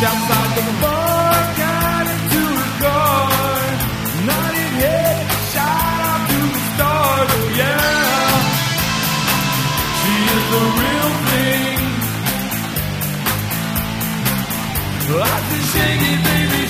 Stepped outside the bar, into the stars, oh yeah. She is the real thing. Baby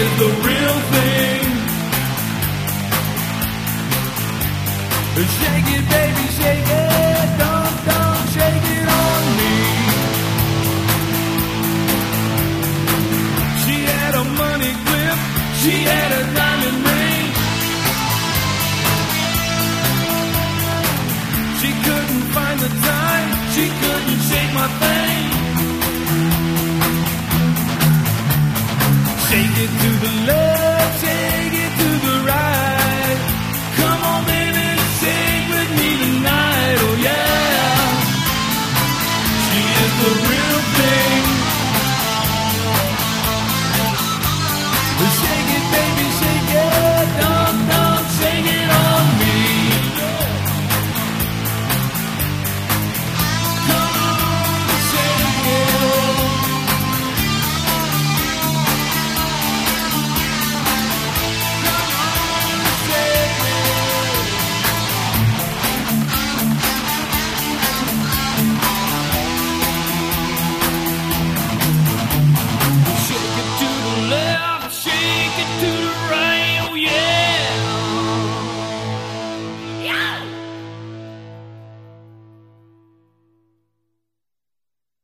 is the real thing. Shake it, baby, shake it. Don't, don't shake it on me. She had a money grip. She had a diamond ring. She couldn't find the time. She couldn't shake my thing.